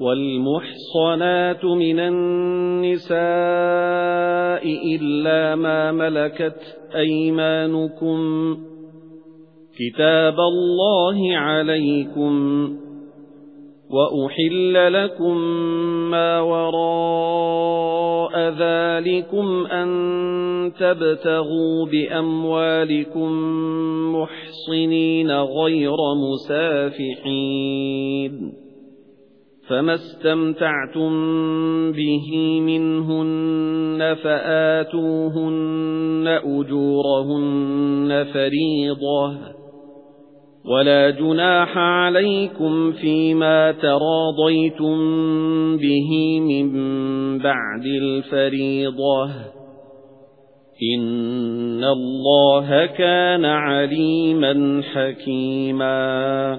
وَالْمُحْصَنَاتُ مِنَ النِّسَاءِ إِلَّا مَا مَلَكَتْ أَيْمَانُكُمْ كِتَابَ اللَّهِ عَلَيْكُمْ وَأُحِلَّ لَكُم مَّا وَرَاءَ ذَلِكُمْ أَن تَبْتَغُوا بِأَمْوَالِكُم مُحْصِنِينَ غَيْرَ مُسَافِحِينَ فَمَا اسْتَمْتَعْتُم بِهِ مِنْهُنَّ فَآتُوهُنَّ أُجُورَهُنَّ فَرِيضَةً وَلَا جُنَاحَ عَلَيْكُمْ فِيمَا تَرَاضَيْتُم بِهِ مِن بَعْدِ الْفَرِيضَةِ إِنَّ اللَّهَ كَانَ عَلِيمًا حَكِيمًا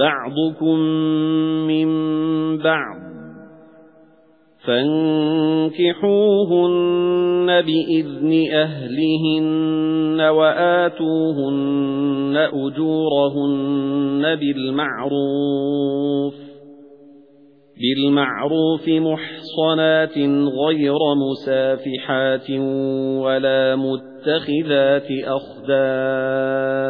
بَعْضُكُمْ مِنْ بَعْضٍ فَانكِحُوهُنَّ بِإِذْنِ أَهْلِهِنَّ وَآتُوهُنَّ أُجُورَهُنَّ بِالْمَعْرُوفِ بِالْمَعْرُوفِ مُحْصَنَاتٍ غَيْرَ مُسَافِحَاتٍ وَلَا مُتَّخِذَاتِ أَخْدَانٍ